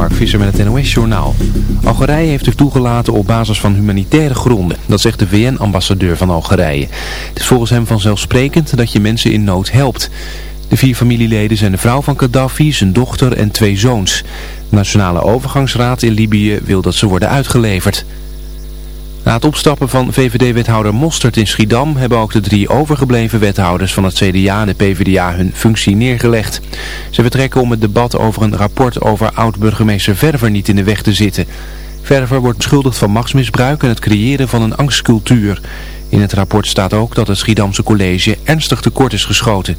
Mark Visser met het NOS Journaal. Algerije heeft zich toegelaten op basis van humanitaire gronden. Dat zegt de VN-ambassadeur van Algerije. Het is volgens hem vanzelfsprekend dat je mensen in nood helpt. De vier familieleden zijn de vrouw van Gaddafi, zijn dochter en twee zoons. De Nationale Overgangsraad in Libië wil dat ze worden uitgeleverd. Na het opstappen van VVD-wethouder Mostert in Schiedam hebben ook de drie overgebleven wethouders van het CDA en de PvdA hun functie neergelegd. Ze vertrekken om het debat over een rapport over oud-burgemeester Verver niet in de weg te zitten. Verver wordt beschuldigd van machtsmisbruik en het creëren van een angstcultuur. In het rapport staat ook dat het Schiedamse college ernstig tekort is geschoten.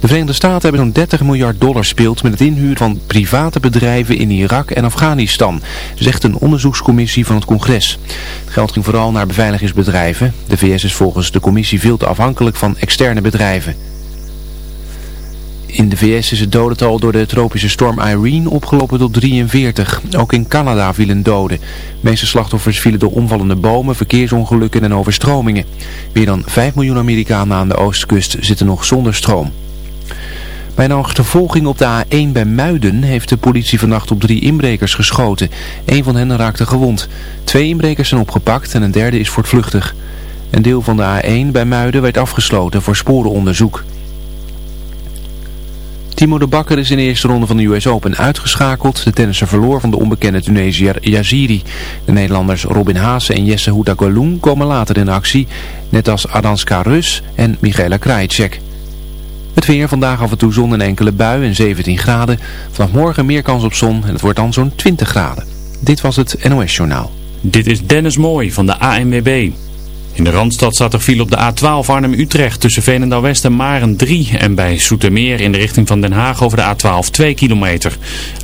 De Verenigde Staten hebben zo'n 30 miljard dollar speeld met het inhuren van private bedrijven in Irak en Afghanistan, zegt een onderzoekscommissie van het congres. Het geld ging vooral naar beveiligingsbedrijven. De VS is volgens de commissie veel te afhankelijk van externe bedrijven. In de VS is het dodental door de tropische storm Irene opgelopen tot 43. Ook in Canada vielen doden. De meeste slachtoffers vielen door omvallende bomen, verkeersongelukken en overstromingen. Meer dan 5 miljoen Amerikanen aan de oostkust zitten nog zonder stroom. Bij een achtervolging op de A1 bij Muiden heeft de politie vannacht op drie inbrekers geschoten. Een van hen raakte gewond. Twee inbrekers zijn opgepakt en een derde is voortvluchtig. Een deel van de A1 bij Muiden werd afgesloten voor sporenonderzoek. Timo de Bakker is in de eerste ronde van de US Open uitgeschakeld. De tennisser verloor van de onbekende Tunesiër Yaziri. De Nederlanders Robin Haase en Jesse Houtagaloen komen later in actie. Net als Adanska Rus en Michaela Krajicek. Het weer, vandaag af en toe zon en enkele bui en 17 graden. Vanaf morgen meer kans op zon en het wordt dan zo'n 20 graden. Dit was het NOS Journaal. Dit is Dennis Mooi van de ANWB. In de Randstad staat er file op de A12 Arnhem-Utrecht tussen Veenendaal-West en Maren 3. En bij Soetermeer in de richting van Den Haag over de A12 2 kilometer.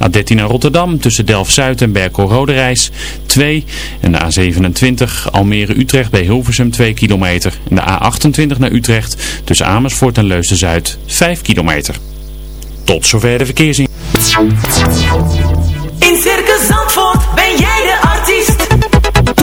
A13 naar Rotterdam tussen Delft-Zuid en Berkel-Roderijs 2. En de A27 Almere-Utrecht bij Hilversum 2 kilometer. En de A28 naar Utrecht tussen Amersfoort en Leusden-Zuid 5 kilometer. Tot zover de verkeersin. In Circus Zandvoort ben jij de.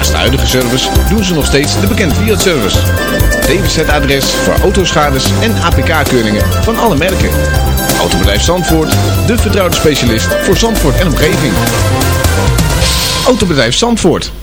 Naast de huidige service doen ze nog steeds de bekende Fiat-service. DWZ-adres voor autoschades en APK-keuringen van alle merken. Autobedrijf Zandvoort, de vertrouwde specialist voor Zandvoort en omgeving. Autobedrijf Zandvoort,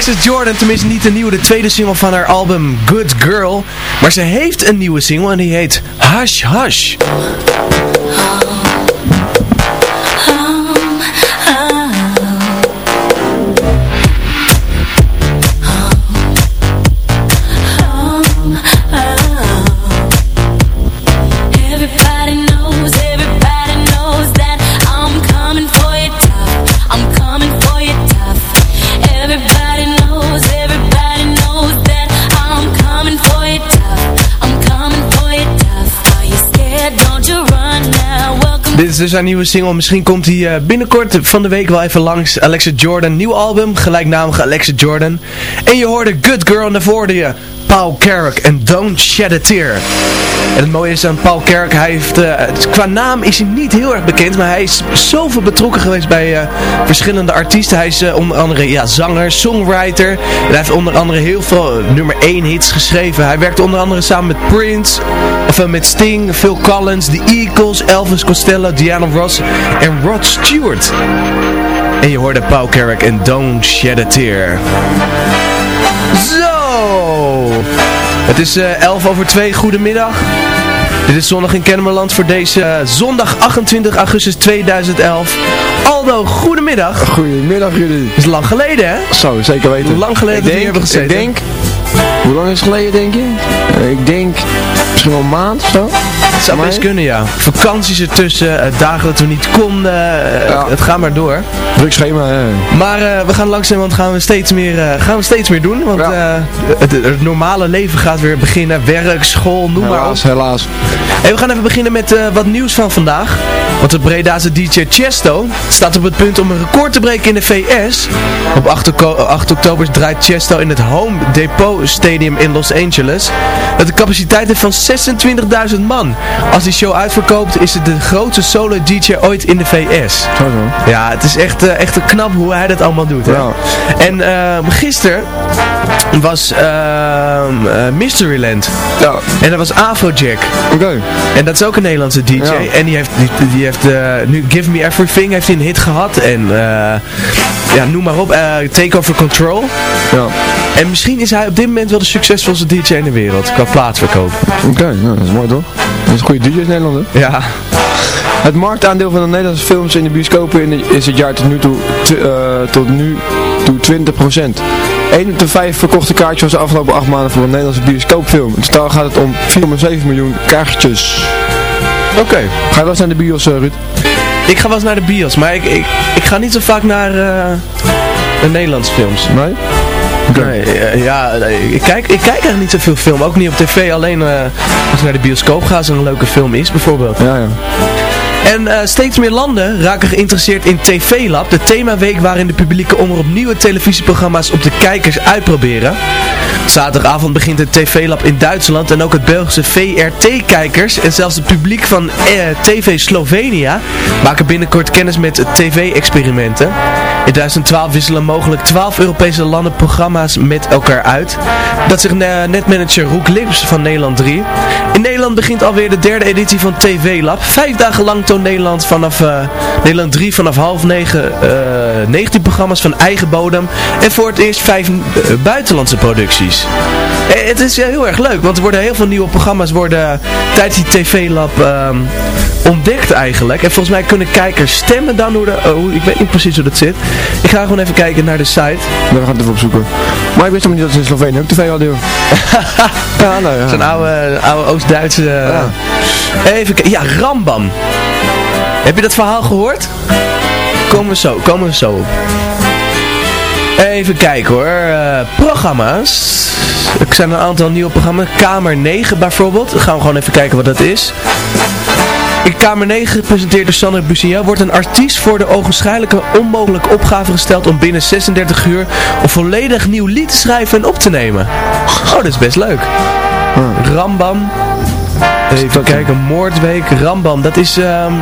Alexis Jordan, tenminste niet de nieuwe, de tweede single van haar album Good Girl. Maar ze heeft een nieuwe single en die heet Hush Hush. Dus haar nieuwe single. Misschien komt hij eh, binnenkort van de week wel even langs. Alexa Jordan, nieuw album, gelijknamige Alexa Jordan. En je hoorde Good Girl en daarvoor hoorde je Paul Carrick en Don't Shed a Tear. En het mooie is aan Paul Carrick, hij heeft, eh, qua naam is hij niet heel erg bekend, maar hij is zoveel betrokken geweest bij eh, verschillende artiesten. Hij is eh, onder andere ja, zanger, songwriter. En hij heeft onder andere heel veel nummer 1 hits geschreven. Hij werkte onder andere samen met Prince, of met Sting, Phil Collins, The Eagles, Elvis Costello, Diana Ross en Rod Stewart. En je hoorde Paul Carrick en Don't Shed a Tear. Het is eh 11 over 2, goedemiddag. Dit is zondag in Kennemerland voor deze eh, zondag 28 augustus 2011. Aldo, goedemiddag. Goedemiddag jullie. Dat is lang geleden hè? Zo, zeker weten. Lang geleden dat we hier hebben gezeten. Ik denk, hoe lang is het geleden denk je? Eh, ik denk, misschien wel een maand of zo. Het zou best kunnen ja. Vakanties ertussen, eh, dagen dat we niet konden. eh, Ja. Het gaat maar door. Druk schema, hè. Maar we gaan langzamerhand gaan we steeds meer, gaan we steeds meer doen. Want Ja. het, het normale leven gaat weer beginnen. Werk, school, noem maar op. Helaas, helaas. Hey, we gaan even beginnen met wat nieuws van vandaag. Want de Bredaanse DJ Chesto staat op het punt om een record te breken in de VS. Op 8, oco- 8 oktober draait Chesto in het Home Depot Stadium in Los Angeles. Dat de capaciteit heeft van 26.000 man. Als die show uitverkoopt is het de grootste solo DJ ooit in de VS. Zo zo. Ja, het is echt, eh, echt knap hoe hij dat allemaal doet. Hè? Ja. En eh gisteren was ehm, eh, Mysteryland. Ja, En dat was Afrojack. oké. En dat is ook een Nederlandse DJ. Ja. En die heeft, die, die heeft eh, nu Give Me Everything heeft hij een hit gehad. En ja, noem maar op. Take Over Control. Ja, En misschien is hij op dit moment wel de succesvolste DJ in de wereld. Qua plaatsverkoop. oké. Nou, dat is mooi toch? Dat is een goede DJ in Nederland, hè? Ja. Het marktaandeel van de Nederlandse films in de bioscopen in de- is het jaar tot nu toe, eh, tot nu toe 20%. 1 op de 5 verkochte kaartjes was de afgelopen 8 maanden voor een Nederlandse bioscoopfilm. In totaal gaat het om 4,7 miljoen kaartjes. Oké. Ga je wel eens naar de bios, eh, Ruud? Ik ga wel eens naar de bios. Maar ik, ik, ik ga niet zo vaak naar, eh, naar Nederlandse films. Nee? Nee, eh, ja, nee, ik kijk, ik kijk eigenlijk niet zoveel film. Ook niet op tv. Alleen eh, als ik naar de bioscoop ga als er een leuke film is bijvoorbeeld. Ja, ja. En eh, steeds meer landen raken geïnteresseerd in TV Lab, de themaweek waarin de publieke omroep nieuwe televisieprogramma's op de kijkers uitproberen. Zaterdagavond begint het TV Lab in Duitsland en ook het Belgische VRT-kijkers en zelfs het publiek van eh, TV Slovenia maken binnenkort kennis met TV-experimenten. In 2012 wisselen mogelijk 12 Europese landen programma's met elkaar uit. Dat zegt eh, netmanager Roek Lips van Nederland 3. In Nederland begint alweer de derde editie van TV Lab. Vijf dagen lang toont Nederland vanaf eh, Nederland 3 vanaf half negen eh 19 programma's van eigen bodem. En voor het eerst vijf eh, buitenlandse producties. Eh, het is eh, heel erg leuk, want er worden heel veel nieuwe programma's worden tijdens die TV Lab ehm, ontdekt eigenlijk. En volgens mij kunnen kijkers stemmen dan hoe de, oh, ik weet niet precies hoe dat zit. Ik ga gewoon even kijken naar de site. We gaan het even opzoeken. Maar ik wist helemaal niet dat ze in Slovenië ook tv hadden, ja, nou ja. Zo'n oude, oude Oost-Duitse... eh, Even kijken. Ja, Rambam. Heb je dat verhaal gehoord? Komen we zo, komen we zo op. Even kijken hoor. Eh, programma's. Er zijn een aantal nieuwe programma's. Kamer 9 bijvoorbeeld. Dan gaan we gewoon even kijken wat dat is. In Kamer 9, gepresenteerd door Sander Busignan, wordt een artiest voor de ogenschijnlijke onmogelijke opgave gesteld om binnen 36 uur een volledig nieuw lied te schrijven en op te nemen. Oh, dat is best leuk. Rambam. Even kijken, Moordweek, Rambam, dat is... ehm,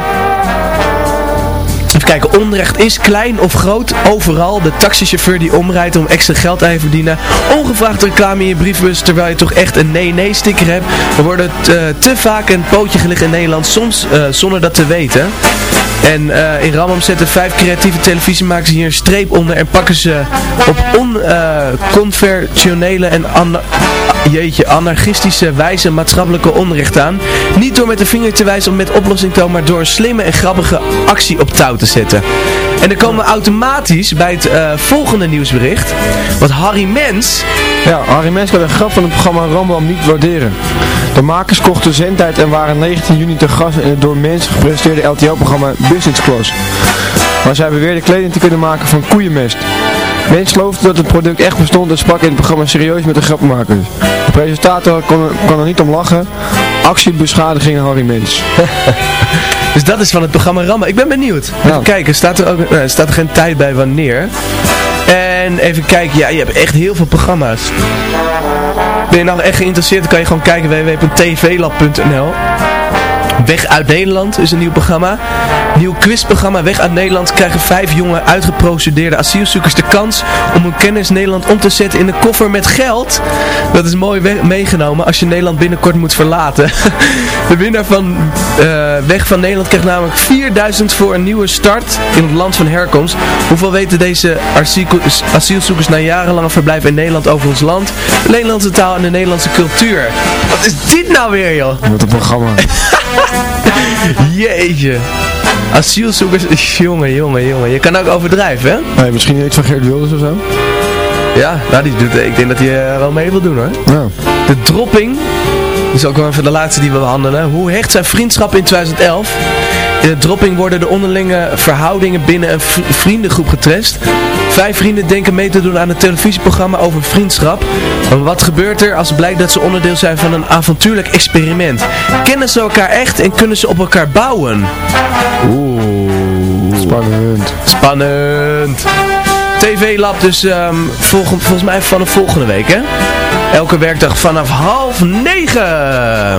kijken, onrecht is klein of groot, overal. De taxichauffeur die omrijdt om extra geld aan te verdienen. Ongevraagd reclame in je briefbus terwijl je toch echt een nee-nee sticker hebt. Er worden eh, te vaak een pootje gelegd in Nederland, soms eh, zonder dat te weten. En eh, in Ramam zetten vijf creatieve televisiemakers hier een streep onder en pakken ze op onconventionele en jeetje, anarchistische wijze maatschappelijke onrecht aan. Niet door met de vinger te wijzen of met oplossing te komen, maar door een slimme en grappige actie op touw te zetten. En dan komen we automatisch bij het eh, volgende nieuwsbericht. Want Harry Mens, Ja, Harry Mens kan de grap van het programma Rambam niet waarderen. De makers kochten zendtijd en waren 19 juni te gast in het door Mens gepresenteerde LTO-programma Business Class. Waar zij beweerden kleding te kunnen maken van koeienmest. Mens geloofde dat het product echt bestond en sprak in het programma serieus met de grappenmakers. De presentator kon, kon er niet om lachen. Actiebeschadiging Harry Mens. dus dat is van het programma Ramma. Ik ben benieuwd. Even kijken, staat er, ook, staat er geen tijd bij wanneer. En even kijken, ja, je hebt echt heel veel programma's. Ben je nou echt geïnteresseerd, dan kan je gewoon kijken www.tvlab.nl Weg uit Nederland is een nieuw programma. Nieuw quizprogramma Weg uit Nederland krijgen vijf jonge uitgeprocedeerde asielzoekers de kans om hun kennis Nederland om te zetten in een koffer met geld. Dat is mooi meegenomen als je Nederland binnenkort moet verlaten. De winnaar van eh, Weg van Nederland krijgt namelijk 4000 voor een nieuwe start in het land van herkomst. Hoeveel weten deze asiel- asielzoekers na jarenlange verblijf in Nederland over ons land, de Nederlandse taal en de Nederlandse cultuur? Wat is dit nou weer joh? Wat een programma. Jeetje. Asielzoekers, jongen, jongen, jongen. Je kan ook overdrijven, hè? Nee, misschien iets van Geert Wilders of zo? Ja, nou, die doet, ik denk dat hij eh, wel mee wil doen, hoor. Ja. De dropping, is ook wel even de laatste die we behandelen. Hoe hecht zijn vriendschap in 2011? In de dropping worden de onderlinge verhoudingen binnen een vriendengroep getest. Vijf vrienden denken mee te doen aan een televisieprogramma over vriendschap. Maar wat gebeurt er als blijkt dat ze onderdeel zijn van een avontuurlijk experiment? Kennen ze elkaar echt en kunnen ze op elkaar bouwen? Oeh. Spannend. Spannend. TV Lab dus ehm, volgens mij vanaf volgende week, hè? Elke werkdag vanaf half negen.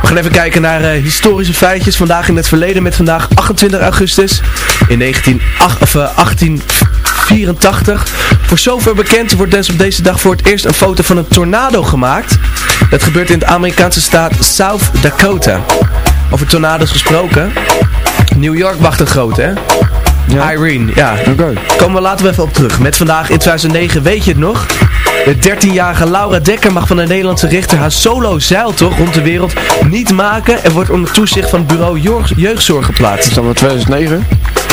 We gaan even kijken naar eh, historische feitjes. Vandaag in het verleden met vandaag 28 augustus in 1908 of, eh, 1884. Voor zover bekend wordt dus op deze dag voor het eerst een foto van een tornado gemaakt. Dat gebeurt in de Amerikaanse staat South Dakota. Over tornado's gesproken. New York wacht een grote, hè? Irene, ja. Oké. Komen we later even op terug. Met vandaag in 2009, weet je het nog? De 13-jarige Laura Dekker mag van de Nederlandse rechter haar solo zeiltocht rond de wereld niet maken en wordt onder toezicht van het bureau jeugdzorg geplaatst. Is dat wel 2009?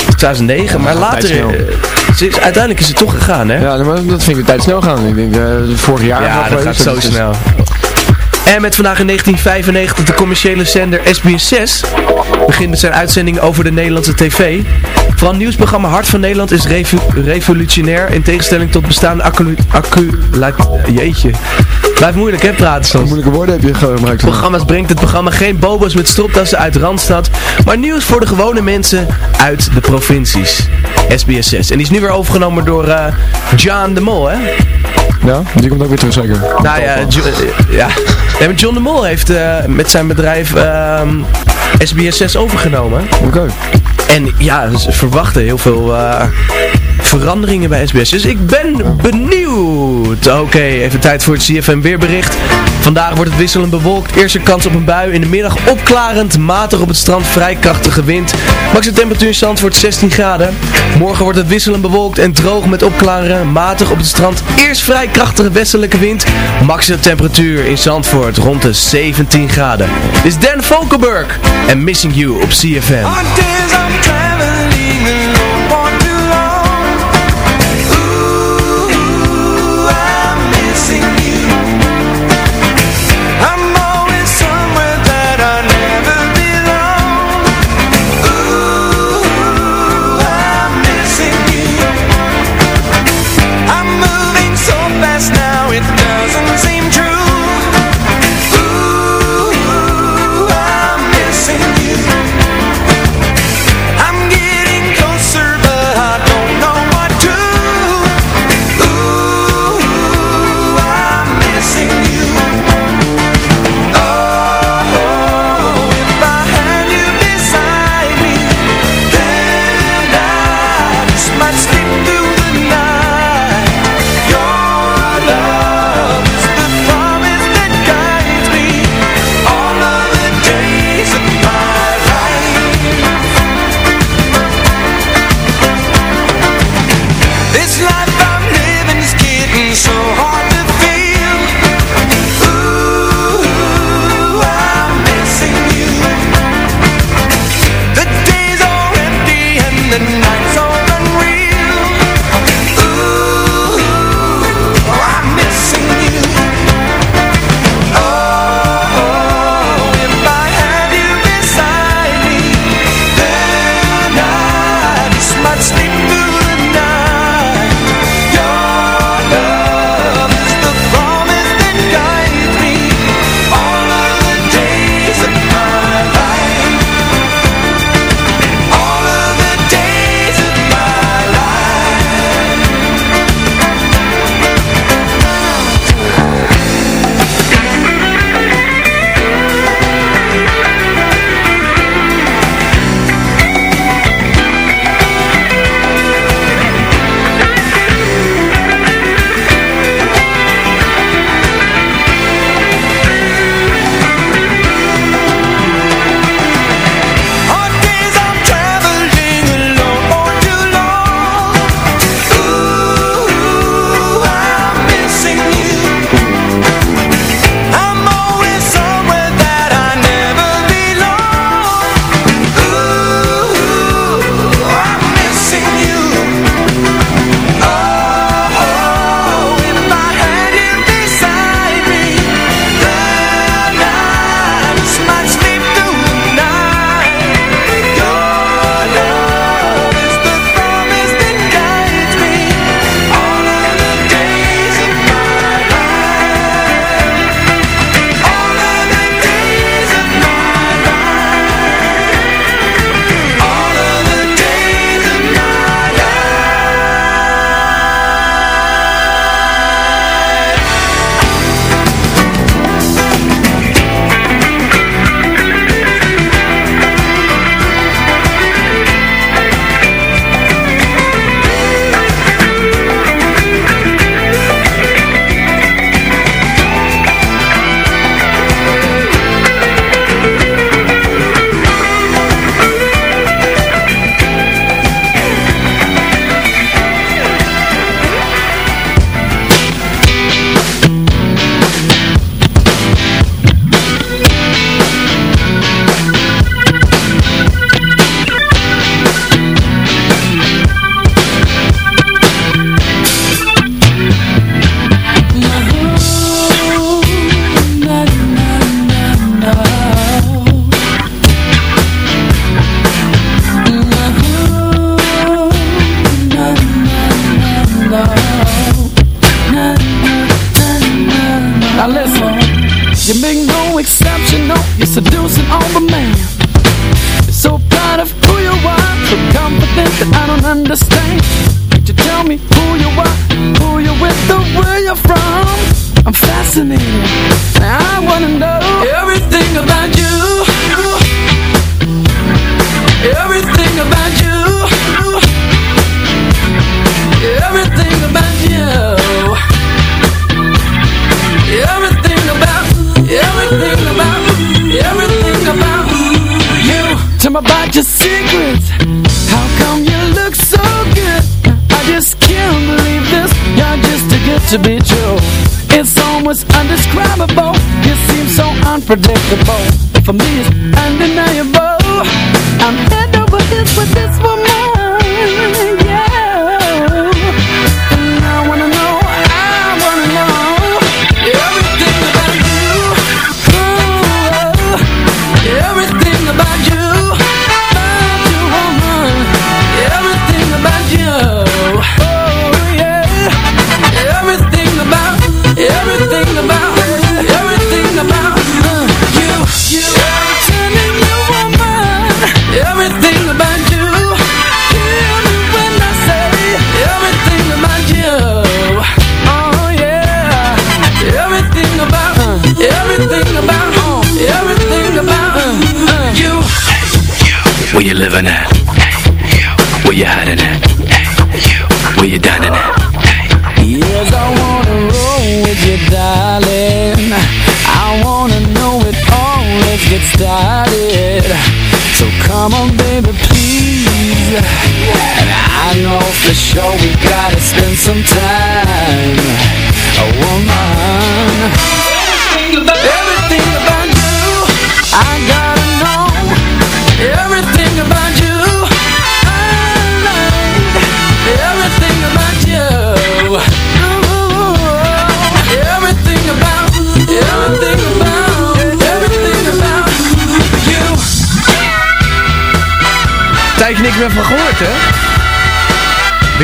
2009, maar later, eh, ze is, uiteindelijk is het toch gegaan, hè? Ja, maar dat vind ik de tijd snel gaan. Ik denk, eh, vorig jaar. Ja, dat gaat zo snel. En met vandaag in 1995 de commerciële zender SBS6 begint met zijn uitzending over de Nederlandse tv. Het nieuwsprogramma Hart van Nederland is revolutionair in tegenstelling tot bestaande accu... jeetje. Blijft moeilijk hè, praten soms. Moeilijke woorden heb je gebruikt. Programma's brengt het programma geen bobo's met stropdassen uit Randstad, maar nieuws voor de gewone mensen uit de provincies. SBS6. En die is nu weer overgenomen door eh, John de Mol, hè? Ja, die komt ook weer terug zeker. Nou ja, Jo- eh, ja. Nee, John de Mol heeft eh, met zijn bedrijf ehm, SBS6 overgenomen. Oké. En ja, ze verwachten heel veel eh, veranderingen bij SBS. Dus ik ben benieuwd. Oké, even tijd voor het CFM weerbericht. Vandaag wordt het wisselend bewolkt. Eerste kans op een bui. In de middag opklarend. Matig op het strand. Vrij krachtige wind. Maximum temperatuur in Zandvoort 16 graden. Morgen wordt het wisselend bewolkt en droog met opklaren. Matig op het strand. Eerst vrij krachtige westelijke wind. Maximum temperatuur in Zandvoort rond de 17 graden. Dit is Dan Valkenburg en Missing You op CFM.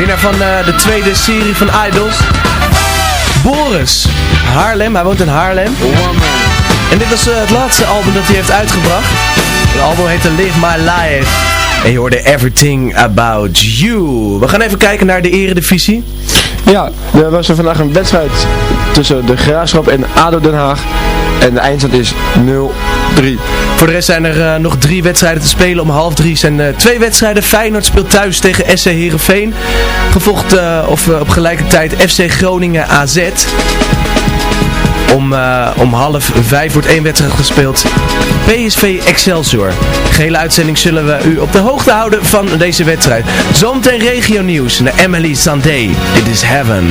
Winnaar van eh, de tweede serie van Idols. Boris. Haarlem, hij woont in Haarlem. En dit was eh, het laatste album dat hij heeft uitgebracht. Het album heette Live My Life. En je hoorde Everything About You. We gaan even kijken naar de eredivisie. Ja, er was er vandaag een wedstrijd tussen de Graafschap en ADO Den Haag. En de eindstand is 0-3. Voor de rest zijn er eh, nog drie wedstrijden te spelen. Om half drie zijn eh, twee wedstrijden. Feyenoord speelt thuis tegen SC Heerenveen. Gevolgd eh, of, op gelijke tijd FC Groningen AZ. Om, om half vijf wordt één wedstrijd gespeeld. PSV Excelsior. Gehele uitzending zullen we u op de hoogte houden van deze wedstrijd. Zometeen regio nieuws naar Emily Sandé. Dit is Heaven.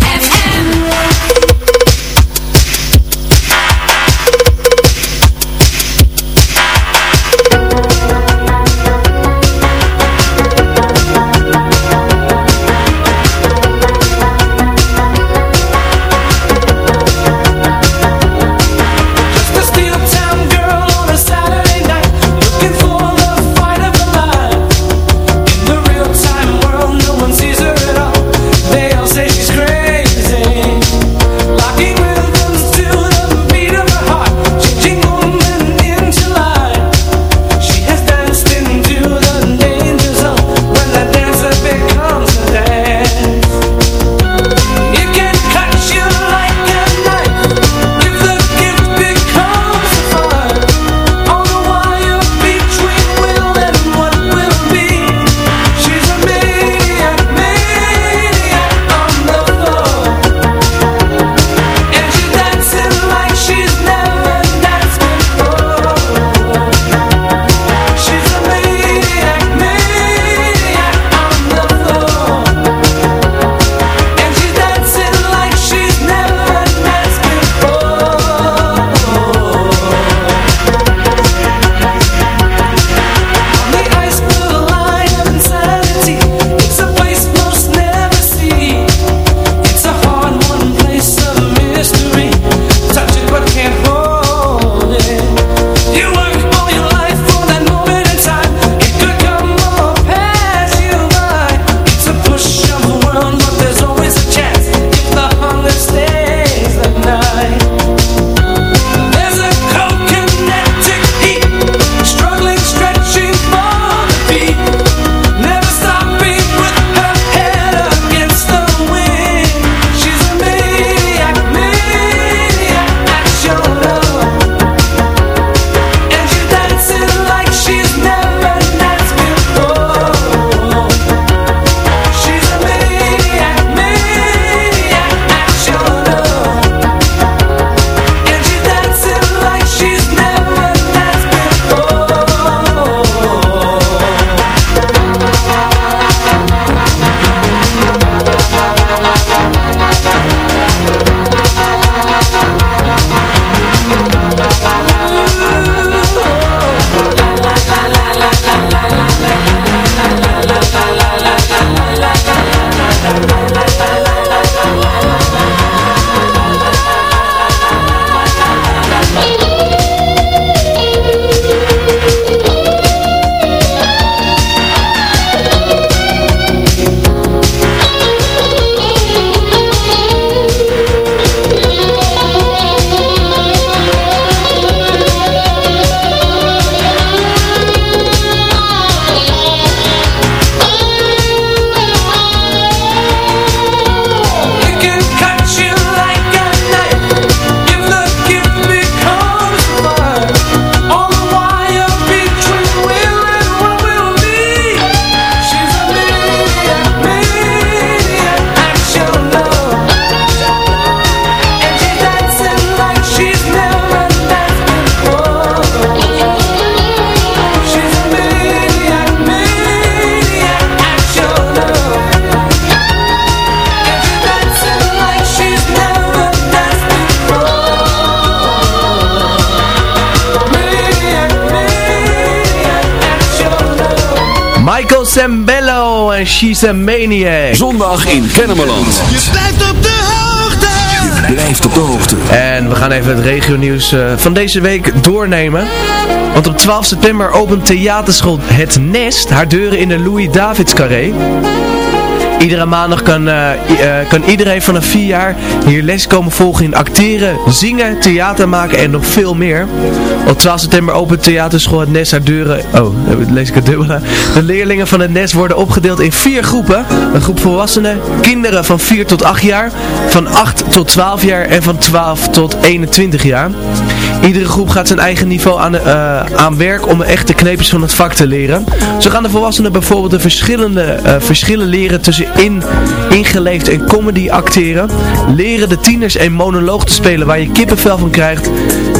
Sambello en She's a Maniac. Zondag in Kennemerland. Je blijft op de hoogte. Je blijft op de hoogte. En we gaan even het regionieuws eh, van deze week doornemen. Want op 12 september opent theaterschool Het Nest haar deuren in de Louis Davids Carré. Iedere maandag kan, i- eh, kan iedereen vanaf 4 jaar hier les komen volgen in acteren, zingen, theater maken en nog veel meer. Op 12 september opent theaterschool Het Nest haar deuren... Oh, lees ik het dubbele. De leerlingen van het Nest worden opgedeeld in vier groepen. Een groep volwassenen, kinderen van 4 tot 8 jaar, van 8 tot 12 jaar en van 12 tot 21 jaar. Iedere groep gaat zijn eigen niveau aan, eh, aan werk om echte kneepjes van het vak te leren. Zo gaan de volwassenen bijvoorbeeld de verschillende verschillen leren tussen in, ingeleefd en comedy acteren. Leren de tieners een monoloog te spelen waar je kippenvel van krijgt.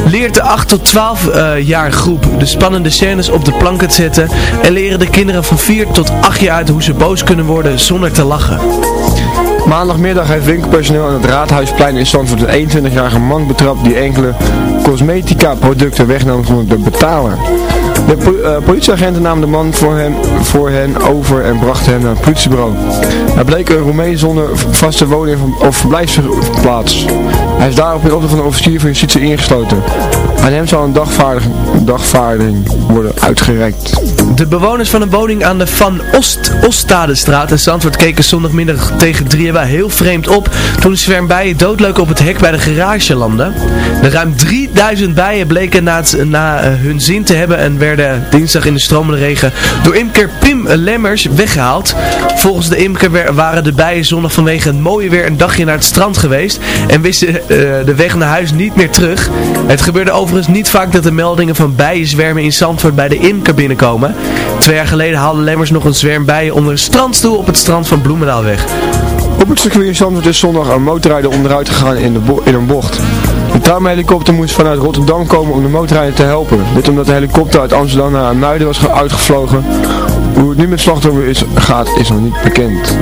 Leert de 8 tot 12 eh, jaar groep de spannende scènes op de planken te zetten. En leren de kinderen van 4 tot 8 jaar uit hoe ze boos kunnen worden zonder te lachen. Maandagmiddag heeft winkelpersoneel aan het Raadhuisplein in Zandvoort een 21-jarige man betrapt die enkele cosmetica producten wegnam van de betaler. De eh, politieagenten namen de man voor, hem, voor hen over en brachten hem naar het politiebureau. Hij bleek een Roemeen zonder vaste woning of verblijfsplaats. Hij is daarop in opdracht van de officier van justitie ingesloten. Aan hem zal een dagvaarding, dagvaarding worden uitgereikt. De bewoners van een woning aan de Van Ost Ostadestraat in Zandvoort keken zondagmiddag tegen drieën wel heel vreemd op toen zwerm bijen doodleuk op het hek bij de garage landde. De ruim 3000 bijen bleken na, na eh, hun zin te hebben en werden dinsdag in de stromende regen door imker Lemmers weggehaald. Volgens de imker waren de bijen zondag vanwege het mooie weer een dagje naar het strand geweest en wisten eh, de weg naar huis niet meer terug. Het gebeurde overigens niet vaak dat de meldingen van bijenzwermen in Zandvoort bij de imker binnenkomen. Twee jaar geleden haalde Lemmers nog een zwerm bijen onder een strandstoel op het strand van Bloemendaalweg. Op het circuit in Zandvoort is zondag een motorrijder onderuit gegaan in, de in een bocht. De traumahelikopter moest vanuit Rotterdam komen om de motorrijder te helpen. Dit omdat de helikopter uit Amsterdam naar Muiden was ge- uitgevlogen. Hoe het nu met slachtoffer is, gaat is nog niet bekend.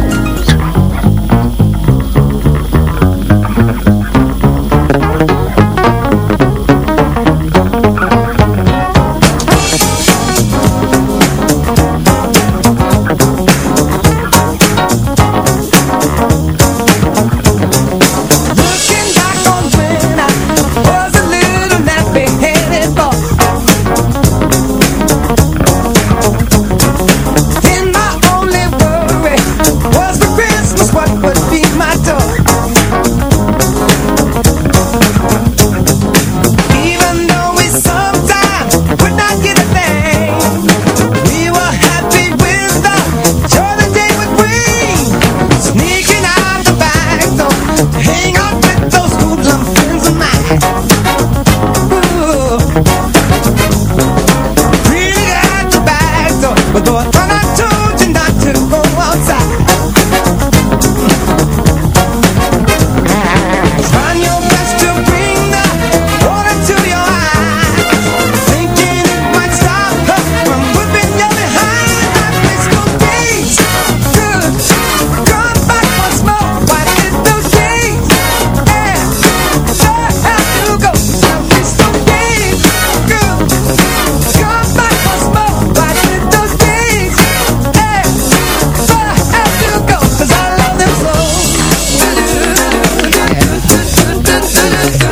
Cause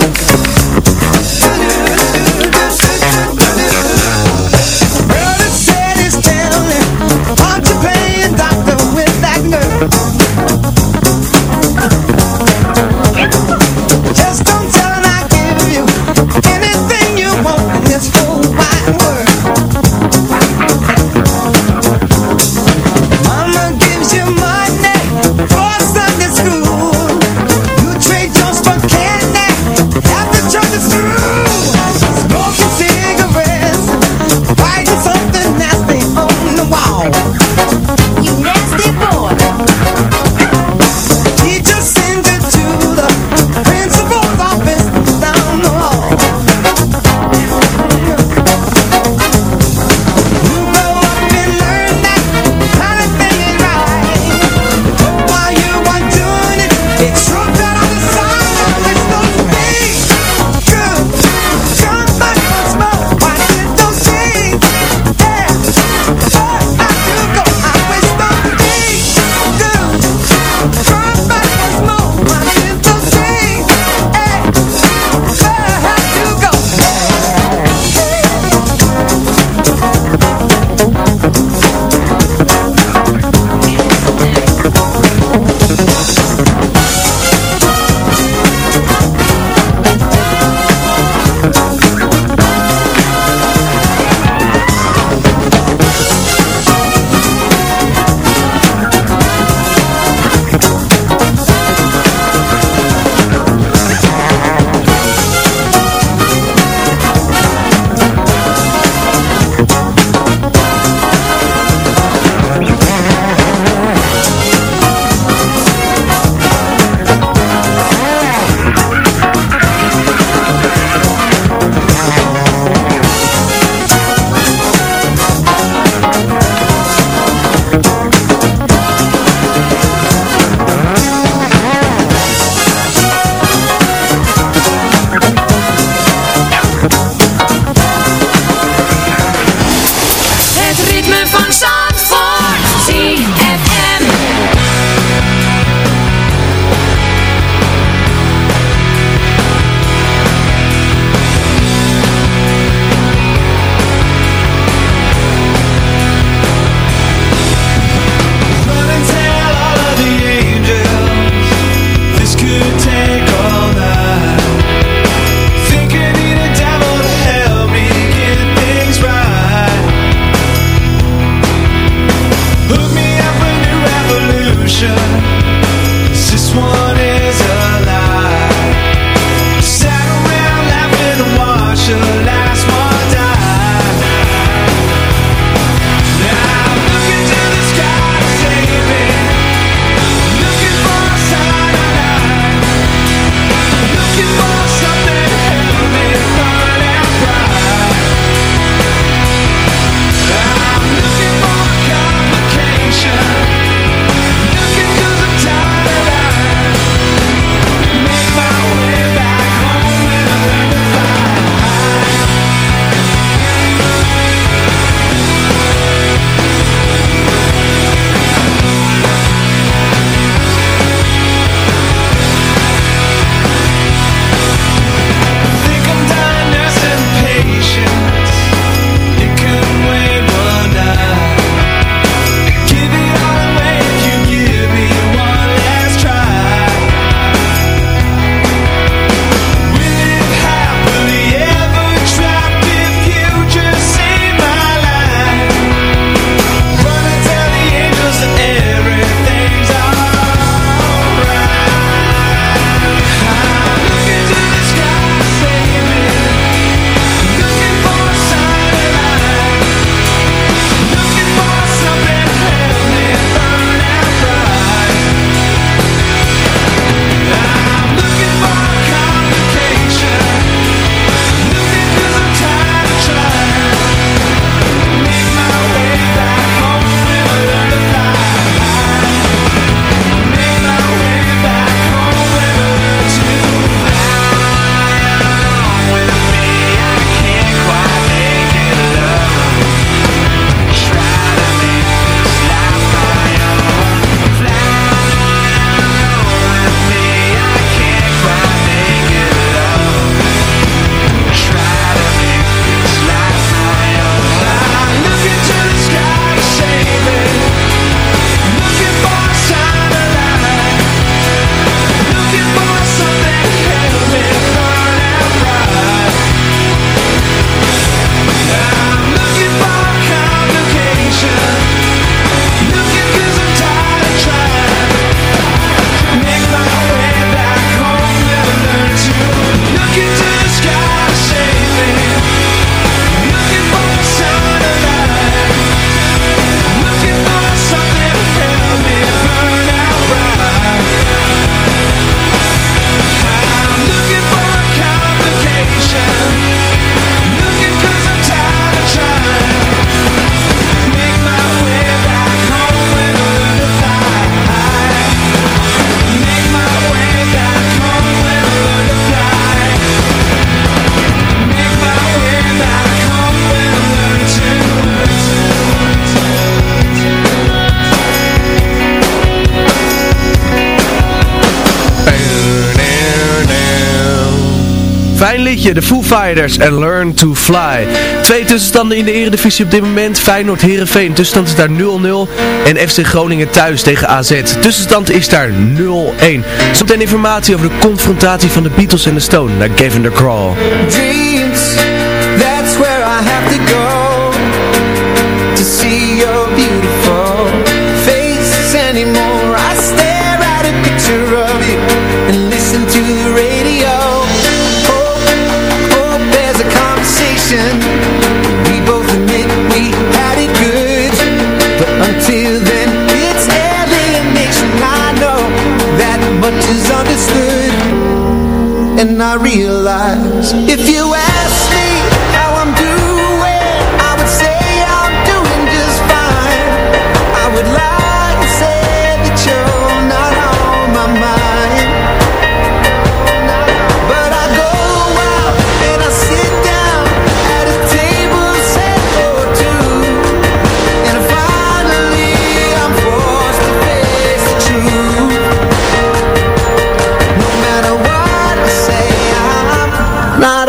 de Foo Fighters en Learn to Fly. Twee tussenstanden in de eredivisie op dit moment. Feyenoord Herenveen, tussenstand is daar 0-0. En FC Groningen thuis tegen AZ. Tussenstand is daar 0-1. Zometeen informatie over de confrontatie van de Beatles en de Stone naar Gavin the Crawl. not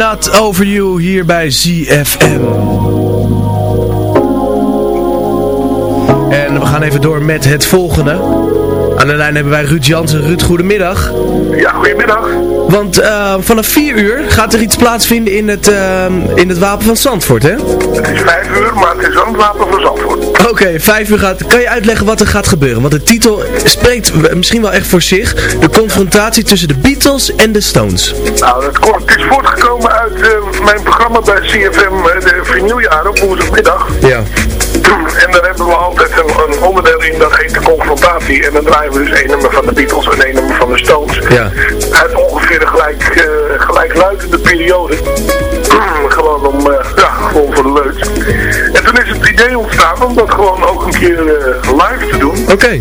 Not Over You hier bij ZFM. En we gaan even door met het volgende. Aan de lijn hebben wij Ruud Jansen. Ruud, goedemiddag. Ja, goedemiddag. Want eh, vanaf 4 uur gaat er iets plaatsvinden in het, eh, in het Wapen van Zandvoort, hè? Het is vijf uur, maar het is wel het wapen van Zandvoort. Oké, 5 uur gaat. Kan je uitleggen wat er gaat gebeuren? Want de titel spreekt misschien wel echt voor zich. De confrontatie tussen de Beatles en de Stones. Nou, het, kon- het is voortgekomen uit eh, mijn programma bij CFM, de vinyljaren op woensdagmiddag. Ja. En daar hebben we altijd een, een onderdeel in, dat heet de confrontatie. En dan draaien we dus één nummer van de Beatles en één nummer van de Stones. Ja. Uit ongeveer een gelijk, eh, gelijkluidende periode. gewoon om, eh, ja, gewoon voor de leuk. En toen is het idee ontstaan om dat gewoon ook een keer eh, live te doen. Oké.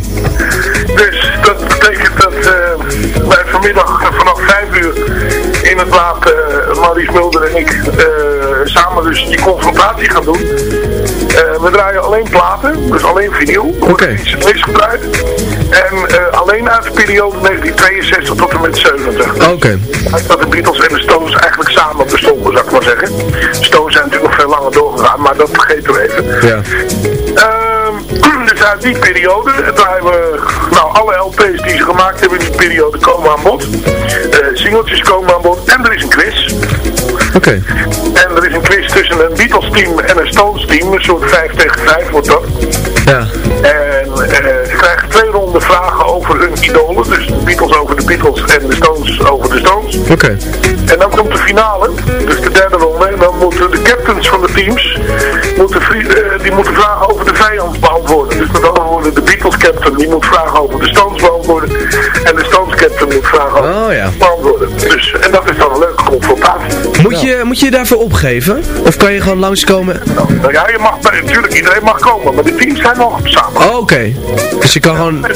Dus dat betekent dat wij vanmiddag vanaf 5 uur in het water, uh, Maurice Mulder en ik, eh, samen dus die confrontatie gaan doen. Eh, we draaien alleen platen, dus alleen vinyl. Er wordt iets niks gedraaid. En eh, alleen uit de periode 1962 tot en met 70. Oké. Dat de Beatles en de Stones eigenlijk samen bestonden, zou ik maar zeggen. Stones zijn natuurlijk nog veel langer doorgegaan, maar dat vergeten we even. Ja. Dus uit die periode draaien we, nou, alle LP's die ze gemaakt hebben in die periode komen aan bod. Eh singeltjes komen aan bod en er is een quiz. Oké. En er is een quiz tussen een Beatles team en een Stones team, een soort 5 tegen 5 wordt dat. Ja. En eh, ze krijgen twee ronden vragen over hun idolen, dus de Beatles over de Beatles en de Stones over de Stones. Oké. En dan komt de finale, dus de derde ronde. En dan moeten de captains van de teams, eh, die moeten vragen over de vijand beantwoorden. Dus met andere woorden, de Beatles captain die moet vragen over de Stones beantwoorden. En de captain moet vragen Oh ja. beantwoorden. Dus, en dat is dan een leuke confrontatie. Moet je, moet je daarvoor opgeven? Of kan je gewoon langskomen? Nou ja, je mag, natuurlijk, iedereen mag komen, maar de teams zijn nog samen. Oh, oké. Dus je kan gewoon... Er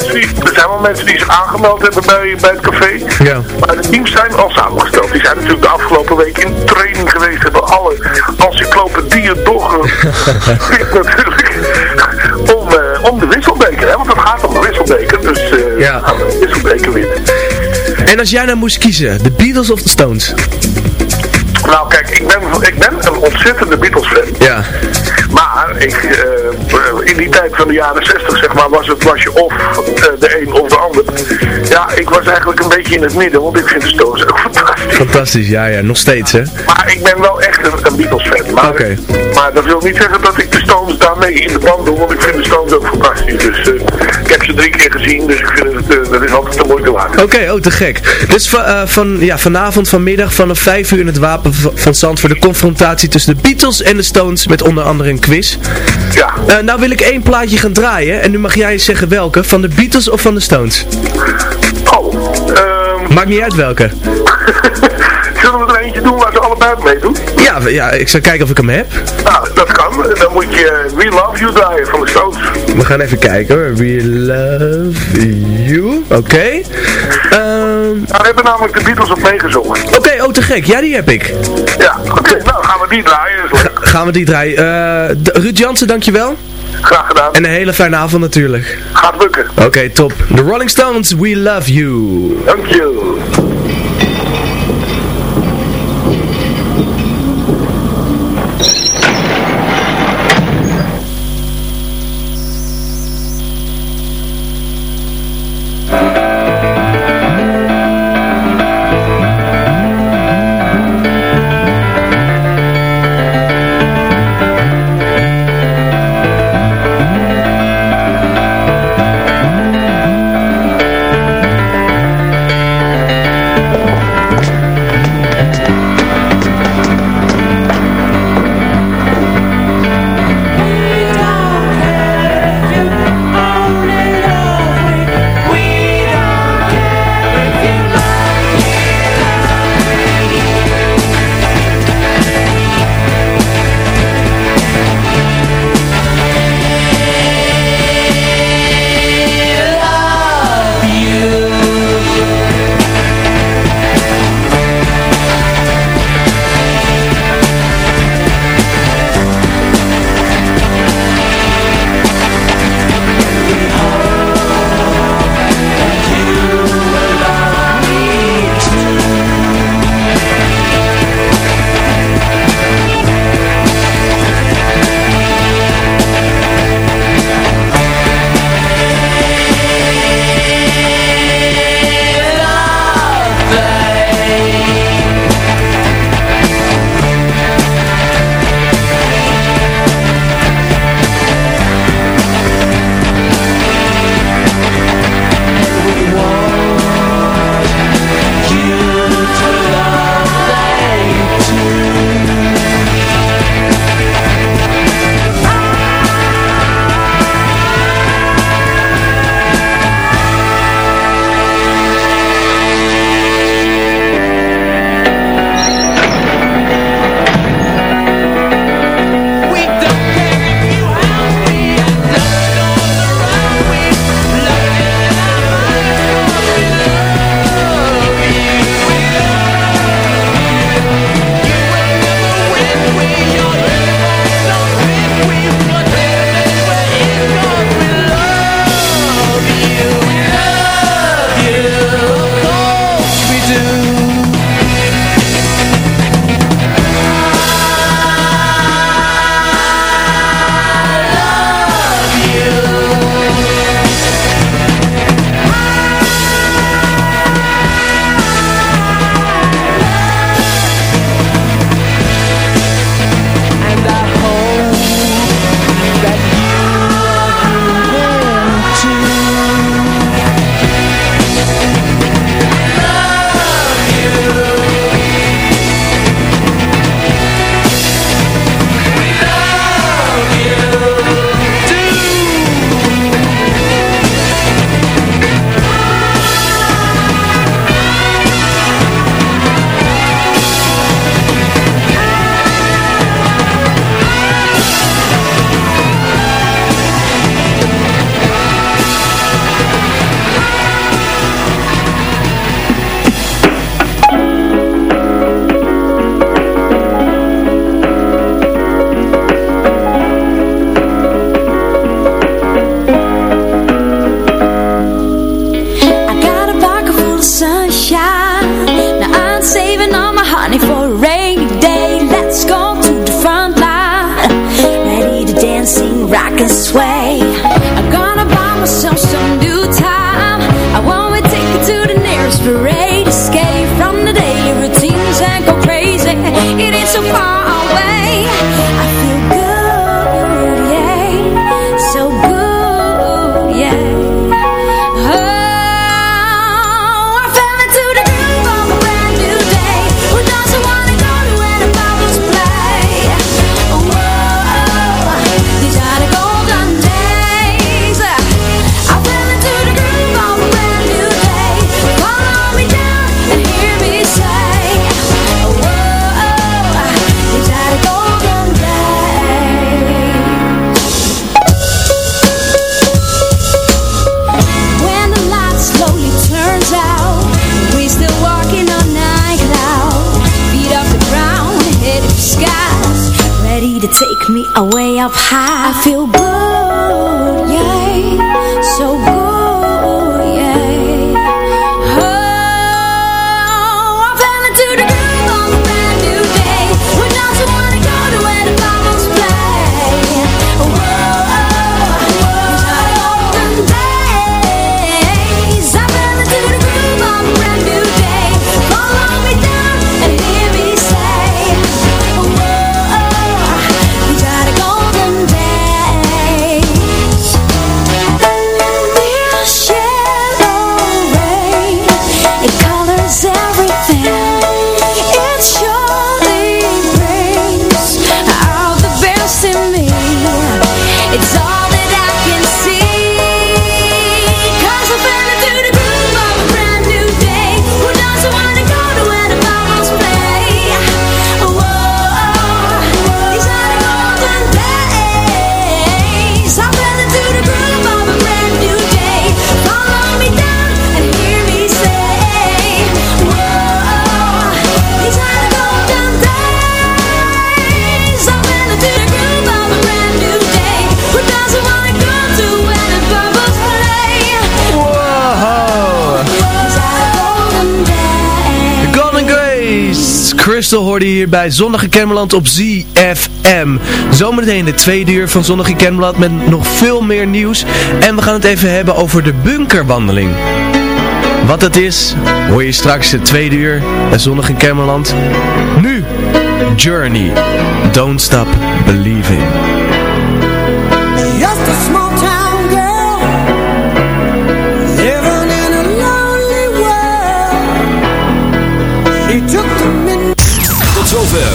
zijn wel mensen die zich aangemeld hebben bij, bij het café. Ja. Maar de teams zijn al samengesteld. Die zijn natuurlijk de afgelopen week in training geweest. Hebben alle encyclopedieën doorgepikt natuurlijk. Om, eh, om de wisselbeker. Hè? Want het gaat om de wisselbeker. Dus eh Ja. gaan we de wisselbeker winnen. En als jij nou moest kiezen, de Beatles of de Stones? Nou kijk, ik ben, ik ben een ontzettende Beatles fan. Ja. Maar ik, eh, in die tijd van de jaren 60 zeg maar, was, het, was je of eh, de een of de ander. Ja, ik was eigenlijk een beetje in het midden, want ik vind de Stones ook fantastisch. Fantastisch, ja, ja. Nog steeds, hè? Maar ik ben wel echt een, een Beatles fan. Maar, Oké. maar dat wil niet zeggen dat ik de Stones daarmee in de band doe, want ik vind de Stones ook fantastisch. Dus eh, ik heb ze drie keer gezien, dus ik vind het, eh, dat is altijd de moeite waard. Oké, oh te gek. Dus eh, van, ja, vanavond, vanmiddag, vanaf 5 uur in het Wapen van Zandvoort de confrontatie tussen de Beatles en de Stones met onder andere een quiz. Ja. Eh, nou wil ik één plaatje gaan draaien en nu mag jij eens zeggen welke, van de Beatles of van de Stones? Oh, ehm, Maakt niet uit welke. zullen we er eentje doen waar ze allebei meedoen? Ja, w- ja, ik zal kijken of ik hem heb. Nou, dat kan. Dan moet je eh, We Love You draaien van de Stones. We gaan even kijken hoor. We love you. Oké. Ehm, Nou, we hebben namelijk de Beatles op meegezongen. Oké, oh te gek. Ja, die heb ik. Ja, oké. nou, gaan we die draaien. Gaan we die draaien. D- Ruud Jansen, dankjewel. Graag gedaan. En een hele fijne avond natuurlijk. Gaat lukken. Oké, top. The Rolling Stones, We Love You. Dank je. Crystal hoorde je hier bij Zonnige Kemmerland op ZFM. Zometeen de tweede uur van Zonnige Kemmerland met nog veel meer nieuws. En we gaan het even hebben over de bunkerwandeling. Wat het is, hoor je straks de tweede uur bij Zonnige Kemmerland. Nu, Journey. Don't stop believing.